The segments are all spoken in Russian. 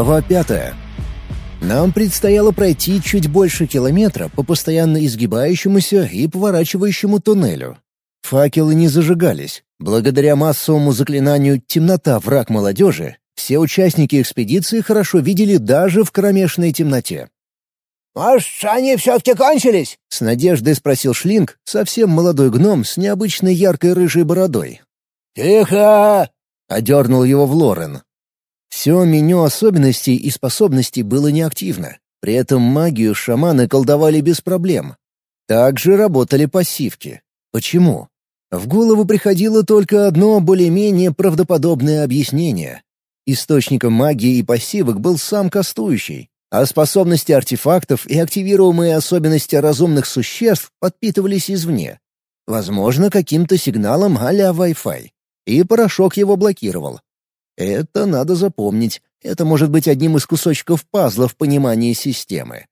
Глава пятая. Нам предстояло пройти чуть больше километра по постоянно изгибающемуся и поворачивающему туннелю. Факелы не зажигались. Благодаря массовому заклинанию «темнота — враг молодежи» все участники экспедиции хорошо видели даже в кромешной темноте. «Может, они все-таки кончились?» — с надеждой спросил Шлинг, совсем молодой гном с необычной яркой рыжей бородой. «Тихо!» — одернул его в Лорен. Все меню особенностей и способностей было неактивно. При этом магию шаманы колдовали без проблем. Также работали пассивки. Почему? В голову приходило только одно более-менее правдоподобное объяснение. Источником магии и пассивок был сам кастующий, а способности артефактов и активируемые особенности разумных существ подпитывались извне. Возможно, каким-то сигналом а-ля Wi-Fi. И порошок его блокировал. Это надо запомнить. Это может быть одним из кусочков пазла в понимании системы.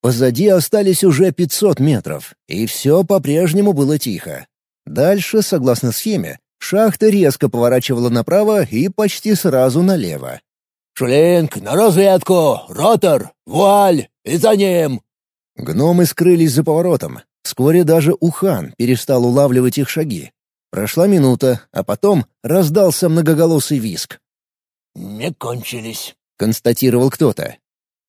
Позади остались уже 500 метров, и все по-прежнему было тихо. Дальше, согласно схеме, шахта резко поворачивала направо и почти сразу налево. «Шлинг, на разведку! Ротор! Вуаль! И за ним!» Гномы скрылись за поворотом. Вскоре даже Ухан перестал улавливать их шаги. Прошла минута, а потом раздался многоголосый виск. «Не кончились», — констатировал кто-то.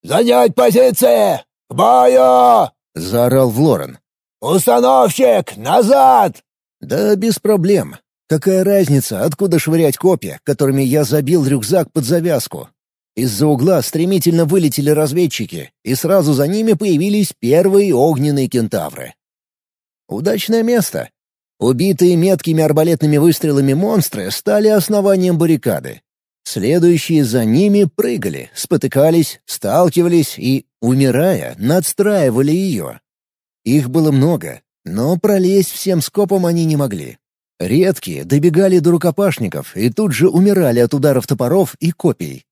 «Занять позиции! К бою!» — заорал Влорен. «Установщик, назад!» «Да без проблем. Какая разница, откуда швырять копья, которыми я забил рюкзак под завязку? Из-за угла стремительно вылетели разведчики, и сразу за ними появились первые огненные кентавры. Удачное место. Убитые меткими арбалетными выстрелами монстры стали основанием баррикады. Следующие за ними прыгали, спотыкались, сталкивались и, умирая, надстраивали ее. Их было много, но пролезть всем скопом они не могли. Редкие добегали до рукопашников и тут же умирали от ударов топоров и копий.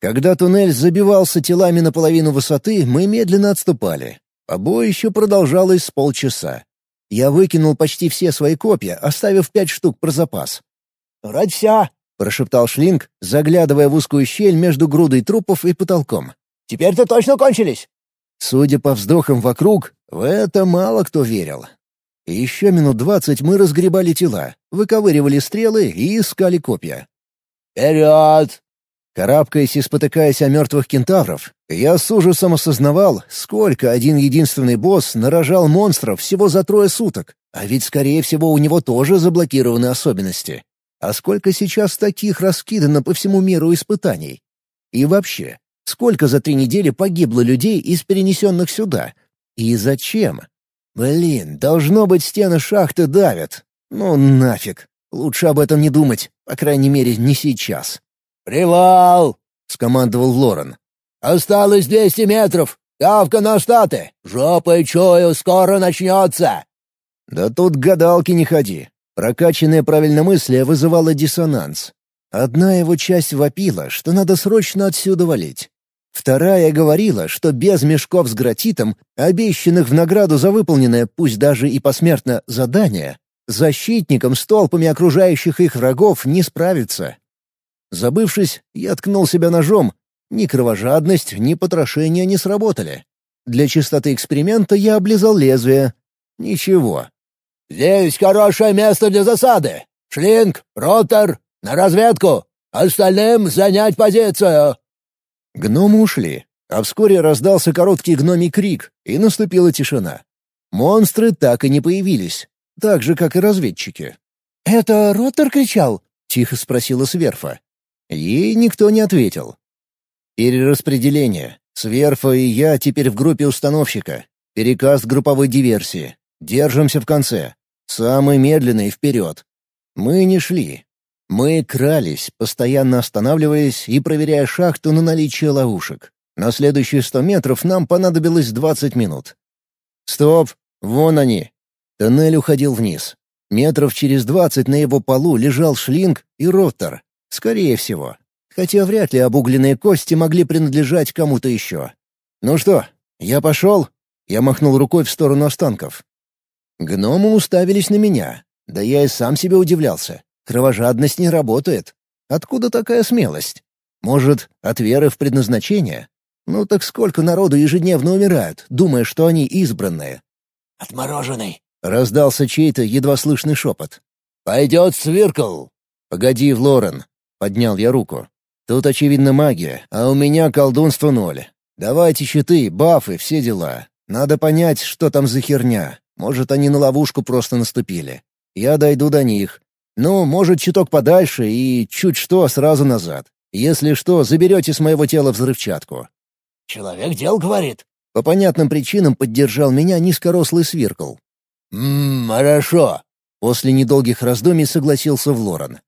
Когда туннель забивался телами на половину высоты, мы медленно отступали. Побоище продолжалось с полчаса. Я выкинул почти все свои копья, оставив пять штук про запас. «Вроде вся», — прошептал Шлинг, заглядывая в узкую щель между грудой трупов и потолком. «Теперь-то точно кончились?» Судя по вздохам вокруг, в это мало кто верил. И еще минут двадцать мы разгребали тела, выковыривали стрелы и искали копья. «Вперед!» Карабкаясь и спотыкаясь о мертвых кентавров, я с ужасом осознавал, сколько один единственный босс нарожал монстров всего за трое суток, а ведь, скорее всего, у него тоже заблокированы особенности. А сколько сейчас таких раскидано по всему миру испытаний? И вообще, сколько за три недели погибло людей из перенесенных сюда? И зачем? Блин, должно быть, стены шахты давят. Ну нафиг. Лучше об этом не думать, по крайней мере, не сейчас. «Привал!» — скомандовал Лорен. «Осталось двести метров! Давка на штаты! Жопой чую, скоро начнется!» «Да тут гадалки не ходи!» Прокачанное правильномыслие вызывало диссонанс. Одна его часть вопила, что надо срочно отсюда валить. Вторая говорила, что без мешков с гратитом, обещанных в награду за выполненное, пусть даже и посмертно, задание, защитникам с толпами окружающих их врагов не справиться. Забывшись, я ткнул себя ножом. Ни кровожадность, ни потрошение не сработали. Для чистоты эксперимента я облизал лезвие. Ничего. «Здесь хорошее место для засады. Шлинг, ротор, на разведку. Остальным занять позицию». Гномы ушли, а вскоре раздался короткий гномий крик, и наступила тишина. Монстры так и не появились, так же, как и разведчики. «Это Ротор кричал?» — тихо спросила Сверфа. Ей никто не ответил. Перераспределение. Сверфа и я теперь в группе установщика. Переказ групповой диверсии. Держимся в конце. Самый медленный вперед. Мы не шли. Мы крались, постоянно останавливаясь и проверяя шахту на наличие ловушек. На следующие сто метров нам понадобилось двадцать минут. Стоп! Вон они! Тоннель уходил вниз. Метров через двадцать на его полу лежал шлинг и роттер. Скорее всего. Хотя вряд ли обугленные кости могли принадлежать кому-то еще. «Ну что, я пошел?» Я махнул рукой в сторону останков. Гномы уставились на меня. Да я и сам себе удивлялся. Кровожадность не работает. Откуда такая смелость? Может, от веры в предназначение? Ну так сколько народу ежедневно умирают, думая, что они избранные? «Отмороженный!» — раздался чей-то едва слышный шепот. «Пойдет свиркл!» «Погоди, Влорен!» — поднял я руку. «Тут, очевидно, магия, а у меня колдунство ноль. Давайте щиты, бафы, все дела. Надо понять, что там за херня. Может, они на ловушку просто наступили. Я дойду до них. Ну, может, чуток подальше и чуть что сразу назад. Если что, заберете с моего тела взрывчатку. «Человек дел, говорит». По понятным причинам поддержал меня низкорослый свиркл. «Ммм, хорошо». После недолгих раздумий согласился Влоран.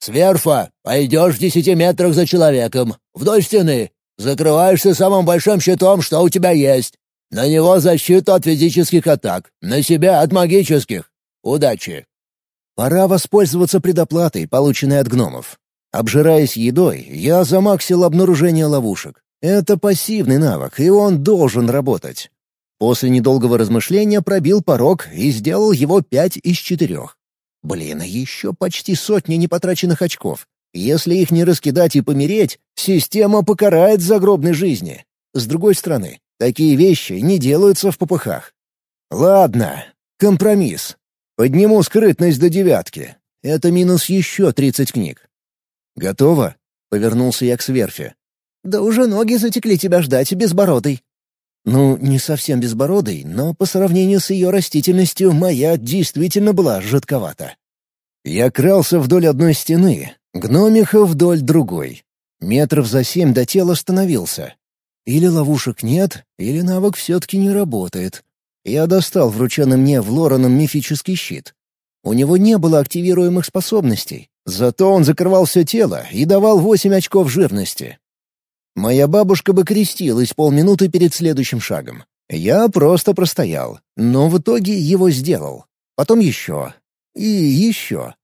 «Сверфа, пойдешь в десяти метрах за человеком, вдоль стены. Закрываешься самым большим щитом, что у тебя есть. На него защиту от физических атак, на себя от магических. Удачи!» Пора воспользоваться предоплатой, полученной от гномов. Обжираясь едой, я замаксил обнаружение ловушек. Это пассивный навык, и он должен работать. После недолгого размышления пробил порог и сделал его пять из четырех. Блин, еще почти сотни непотраченных очков. Если их не раскидать и помереть, система покарает загробной жизни. С другой стороны, такие вещи не делаются в попыхах. Ладно, компромисс. Подниму скрытность до девятки. Это минус еще тридцать книг. «Готово?» — повернулся я к сверфе. Да уже ноги затекли тебя ждать, безбородый». Ну, не совсем безбородый, но по сравнению с ее растительностью моя действительно была жидковата. Я крался вдоль одной стены, гномиха вдоль другой. Метров за семь до тела остановился. Или ловушек нет, или навык все-таки не работает. Я достал врученный мне в Лораном мифический щит. У него не было активируемых способностей, зато он закрывал все тело и давал восемь очков жирности. Моя бабушка бы крестилась полминуты перед следующим шагом. Я просто простоял, но в итоге его сделал. Потом еще. И еще.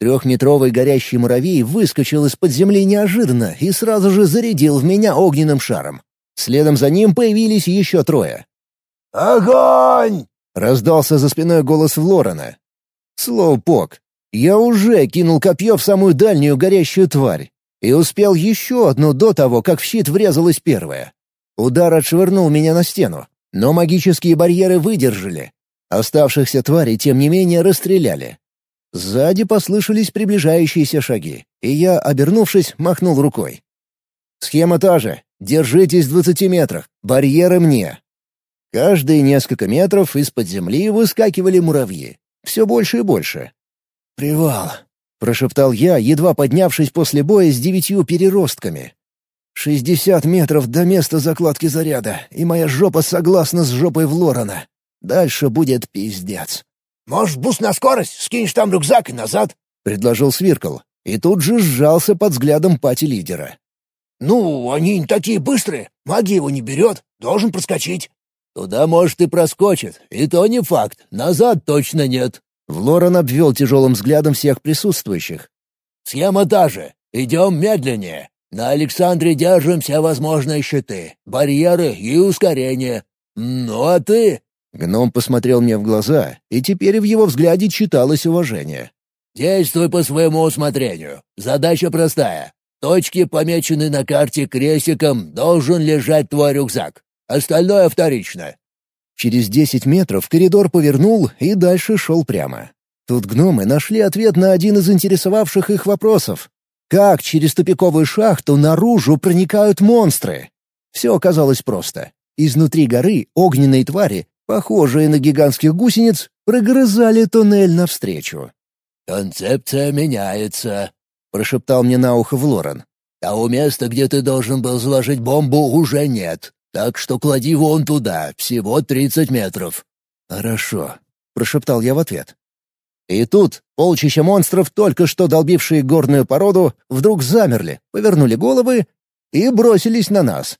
Трехметровый горящий муравей выскочил из-под земли неожиданно и сразу же зарядил в меня огненным шаром. Следом за ним появились еще трое. «Огонь!» — раздался за спиной голос Влорена. Слоупок. Я уже кинул копье в самую дальнюю горящую тварь, и успел еще одну до того, как в щит врезалась первая. Удар отшвырнул меня на стену, но магические барьеры выдержали. Оставшихся тварей, тем не менее, расстреляли. Сзади послышались приближающиеся шаги, и я, обернувшись, махнул рукой. «Схема та же. Держитесь в двадцати метрах. Барьеры мне». Каждые несколько метров из-под земли выскакивали муравьи. Все больше и больше. «Привал», — прошептал я, едва поднявшись после боя с девятью переростками. «Шестьдесят метров до места закладки заряда, и моя жопа согласна с жопой Влорана. Дальше будет пиздец». «Может, буст на скорость? Скинешь там рюкзак и назад?» — предложил Свиркл. И тут же сжался под взглядом пати-лидера. «Ну, они не такие быстрые. Магия его не берет. Должен проскочить». «Туда, может, и проскочит. И то не факт. Назад точно нет», Влоран обвел тяжелым взглядом всех присутствующих. «Схема та же. Идем медленнее. На Александре держим все возможные щиты, барьеры и ускорение. Ну а ты...» Гном посмотрел мне в глаза, и теперь в его взгляде читалось уважение. «Действуй по своему усмотрению. Задача простая. Точки, помеченные на карте крестиком, должен лежать твой рюкзак. Остальное вторично. Через десять метров коридор повернул и дальше шел прямо. Тут гномы нашли ответ на один из интересовавших их вопросов. Как через тупиковую шахту наружу проникают монстры? Все оказалось просто. Изнутри горы огненные твари, похожие на гигантских гусениц, прогрызали туннель навстречу. «Концепция меняется», — прошептал мне на ухо Влоран. «Того места, где ты должен был заложить бомбу, уже нет. Так что клади вон туда, всего тридцать метров». «Хорошо», — прошептал я в ответ. И тут полчища монстров, только что долбившие горную породу, вдруг замерли, повернули головы и бросились на нас.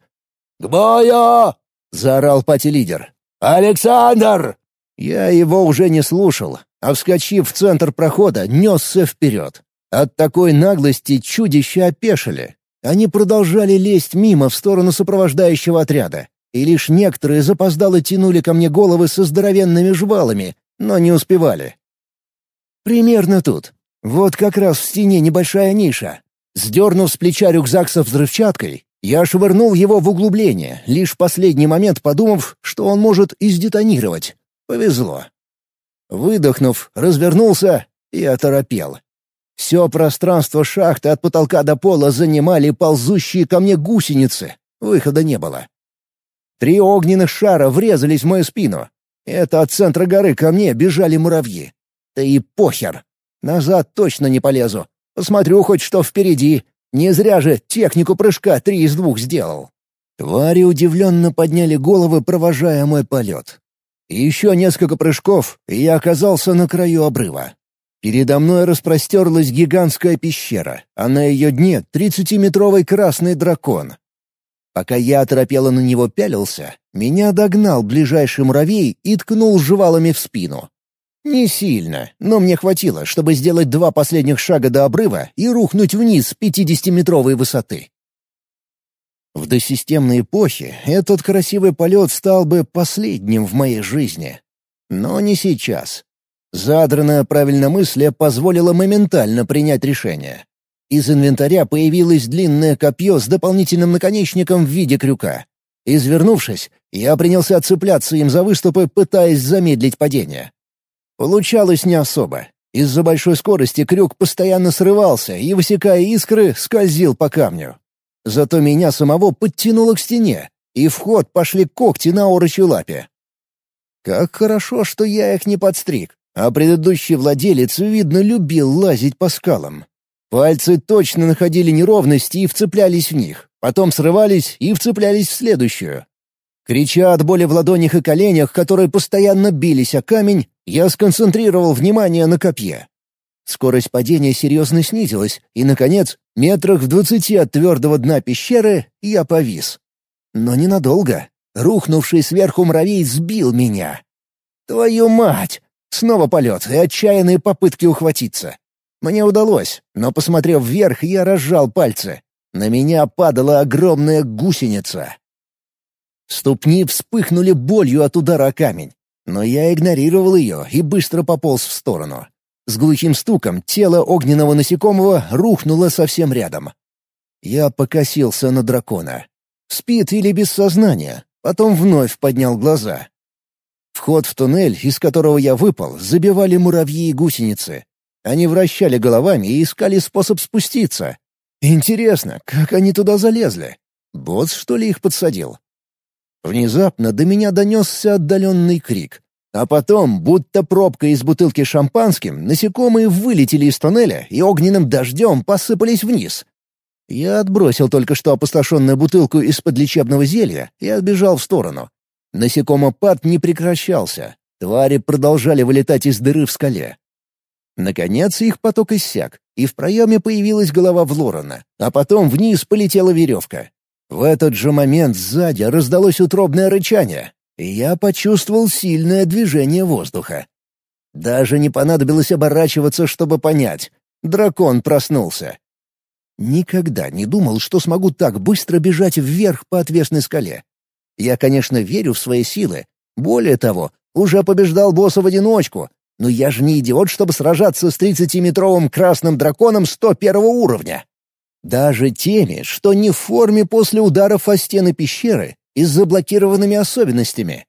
«К бою!» — заорал пати-лидер. «Александр!» Я его уже не слушал, а, вскочив в центр прохода, несся вперед. От такой наглости чудища опешили. Они продолжали лезть мимо в сторону сопровождающего отряда, и лишь некоторые запоздало тянули ко мне головы со здоровенными жвалами, но не успевали. Примерно тут. Вот как раз в стене небольшая ниша. Сдернув с плеча рюкзак со взрывчаткой, я швырнул его в углубление, лишь в последний момент подумав, что он может издетонировать. Повезло. Выдохнув, развернулся и оторопел. Все пространство шахты от потолка до пола занимали ползущие ко мне гусеницы. Выхода не было. Три огненных шара врезались в мою спину. Это от центра горы ко мне бежали муравьи. Да и похер. Назад точно не полезу. Посмотрю хоть что впереди. Не зря же технику прыжка три из двух сделал. Твари удивленно подняли головы, провожая мой полет. Еще несколько прыжков, и я оказался на краю обрыва. Передо мной распростерлась гигантская пещера, а на ее дне тридцатиметровый красный дракон. Пока я оторопело на него пялился, меня догнал ближайший муравей и ткнул жвалами в спину. Не сильно, но мне хватило, чтобы сделать два последних шага до обрыва и рухнуть вниз с пятидесятиметровой высоты. В досистемной эпохе этот красивый полет стал бы последним в моей жизни. Но не сейчас. Задранное правильномыслие позволило моментально принять решение. Из инвентаря появилось длинное копье с дополнительным наконечником в виде крюка. Извернувшись, я принялся цепляться им за выступы, пытаясь замедлить падение. Получалось не особо. Из-за большой скорости крюк постоянно срывался и, высекая искры, скользил по камню. Зато меня самого подтянуло к стене, и в ход пошли когти на орочей лапе. Как хорошо, что я их не подстриг, а предыдущий владелец, видно, любил лазить по скалам. Пальцы точно находили неровности и вцеплялись в них, потом срывались и вцеплялись в следующую. Крича от боли в ладонях и коленях, которые постоянно бились о камень, я сконцентрировал внимание на копье. Скорость падения серьезно снизилась, и, наконец, метрах в двадцати от твердого дна пещеры я повис. Но ненадолго. Рухнувший сверху муравей сбил меня. «Твою мать!» Снова полет и отчаянные попытки ухватиться. Мне удалось, но, посмотрев вверх, я разжал пальцы. На меня падала огромная гусеница. Ступни вспыхнули болью от удара о камень. Но я игнорировал ее и быстро пополз в сторону. С глухим стуком тело огненного насекомого рухнуло совсем рядом. Я покосился на дракона. Спит или без сознания, потом вновь поднял глаза. Вход в туннель, из которого я выпал, забивали муравьи и гусеницы. Они вращали головами и искали способ спуститься. Интересно, как они туда залезли? Босс, что ли, их подсадил? Внезапно до меня донесся отдаленный крик. А потом, будто пробка из бутылки шампанским, насекомые вылетели из тоннеля и огненным дождем посыпались вниз. Я отбросил только что опустошенную бутылку из-под лечебного зелья и отбежал в сторону. Насекомопад не прекращался. Твари продолжали вылетать из дыры в скале. Наконец их поток иссяк, и в проеме появилась голова Влорона, а потом вниз полетела веревка. В этот же момент сзади раздалось утробное рычание, и я почувствовал сильное движение воздуха. Даже не понадобилось оборачиваться, чтобы понять. Дракон проснулся. Никогда не думал, что смогу так быстро бежать вверх по отвесной скале. Я, конечно, верю в свои силы. Более того, уже побеждал босса в одиночку. Но я же не идиот, чтобы сражаться с тридцатиметровым красным драконом 101 уровня. Даже теми, что не в форме после ударов о стены пещеры и с заблокированными особенностями.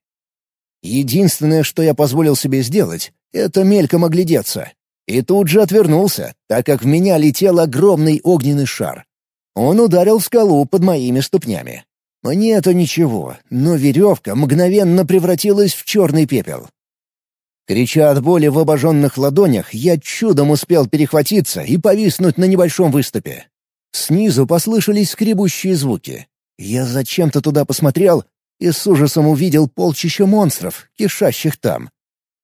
Единственное, что я позволил себе сделать, это мельком оглядеться. И тут же отвернулся, так как в меня летел огромный огненный шар. Он ударил скалу под моими ступнями. Мне-то ничего, но веревка мгновенно превратилась в черный пепел. Крича от боли в обожженных ладонях, я чудом успел перехватиться и повиснуть на небольшом выступе. Снизу послышались скребущие звуки. Я зачем-то туда посмотрел и с ужасом увидел полчища монстров, кишащих там.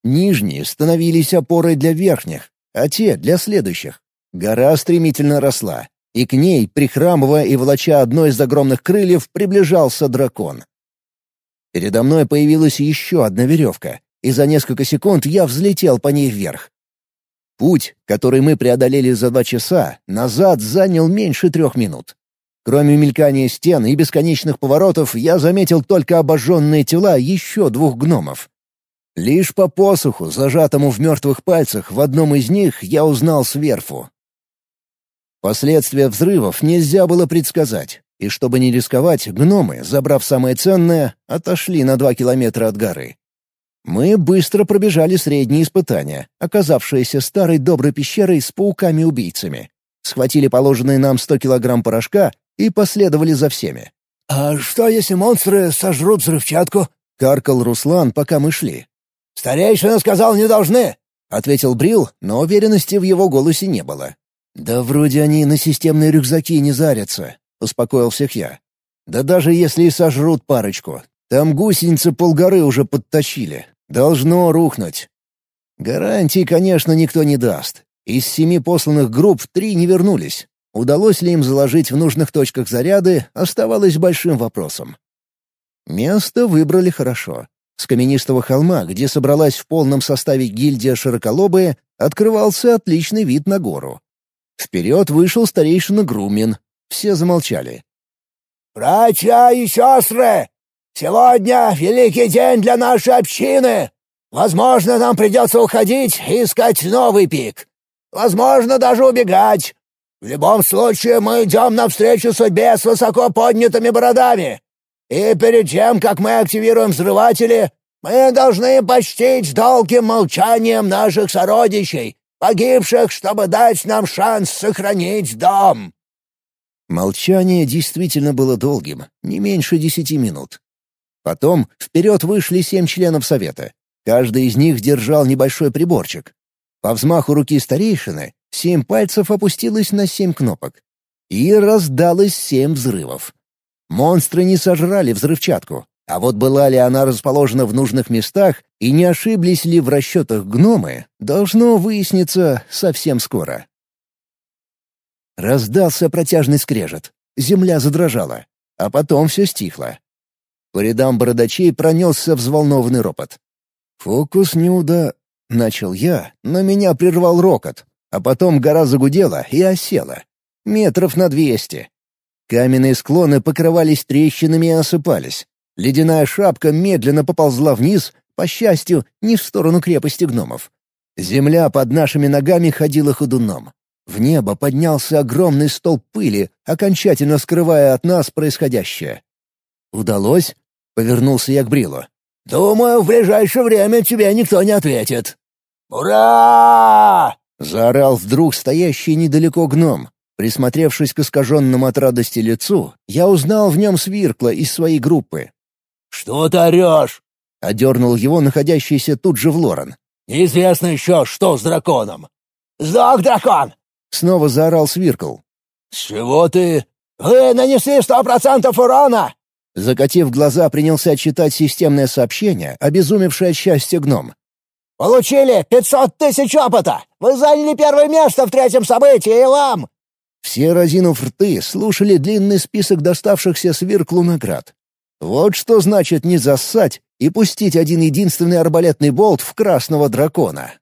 Нижние становились опорой для верхних, а те — для следующих. Гора стремительно росла, и к ней, прихрамывая и волоча одно из огромных крыльев, приближался дракон. Передо мной появилась еще одна веревка, и за несколько секунд я взлетел по ней вверх. Путь, который мы преодолели за два часа, назад занял меньше трех минут. Кроме мелькания стен и бесконечных поворотов, я заметил только обожженные тела еще двух гномов. Лишь по посоху, зажатому в мертвых пальцах, в одном из них я узнал сверфу. Последствия взрывов нельзя было предсказать, и чтобы не рисковать, гномы, забрав самое ценное, отошли на два километра от горы. Мы быстро пробежали средние испытания, оказавшиеся старой доброй пещерой с пауками-убийцами. Схватили положенные нам 100 килограмм порошка и последовали за всеми. «А что, если монстры сожрут взрывчатку?» — каркал Руслан, пока мы шли. «Старейшина сказал, не должны!» — ответил Брил, но уверенности в его голосе не было. «Да вроде они на системные рюкзаки не зарятся», — успокоил всех я. «Да даже если и сожрут парочку, там гусеницы полгоры уже подточили. Должно рухнуть. Гарантий, конечно, никто не даст. Из семи посланных групп три не вернулись. Удалось ли им заложить в нужных точках заряды, оставалось большим вопросом. Место выбрали хорошо. С каменистого холма, где собралась в полном составе гильдия Широколобые, открывался отличный вид на гору. Вперед вышел старейшина Грумин. Все замолчали. «Братья и сестры! Сегодня великий день для нашей общины. Возможно, нам придется уходить и искать новый пик. Возможно, даже убегать. В любом случае, мы идем навстречу судьбе с высоко поднятыми бородами. И перед тем, как мы активируем взрыватели, мы должны почтить долгим молчанием наших сородичей, погибших, чтобы дать нам шанс сохранить дом». Молчание действительно было долгим, не меньше десяти минут. Потом вперед вышли семь членов совета. Каждый из них держал небольшой приборчик. По взмаху руки старейшины семь пальцев опустилось на семь кнопок. И раздалось семь взрывов. Монстры не сожрали взрывчатку, а вот была ли она расположена в нужных местах и не ошиблись ли в расчетах гномы, должно выясниться совсем скоро. Раздался протяжный скрежет. Земля задрожала, а потом все стихло. По рядам бородачей пронесся взволнованный ропот. «Фокус неуда...» — начал я, но меня прервал рокот, а потом гора загудела и осела. Метров на двести. Каменные склоны покрывались трещинами и осыпались. Ледяная шапка медленно поползла вниз, по счастью, не в сторону крепости гномов. Земля под нашими ногами ходила ходуном. В небо поднялся огромный столб пыли, окончательно скрывая от нас происходящее. «Удалось?» — повернулся я к Брилу. «Думаю, в ближайшее время тебе никто не ответит». «Ура!» — заорал вдруг стоящий недалеко гном. Присмотревшись к искаженному от радости лицу, я узнал в нем Свиркла из своей группы. «Что ты орешь?» — одернул его находящийся тут же в Лорен. «Неизвестно еще, что с драконом». «Сдох дракон!» — снова заорал Свиркл. «С чего ты?» «Вы нанесли сто процентов урона!» Закатив глаза, принялся отчитать системное сообщение, обезумевшее от счастья гном. «Получили пятьсот тысяч опыта! Вы заняли первое место в третьем событии, и вам...» Все, разинув рты, слушали длинный список доставшихся Свирклу наград. Вот что значит не зассать и пустить один единственный арбалетный болт в красного дракона.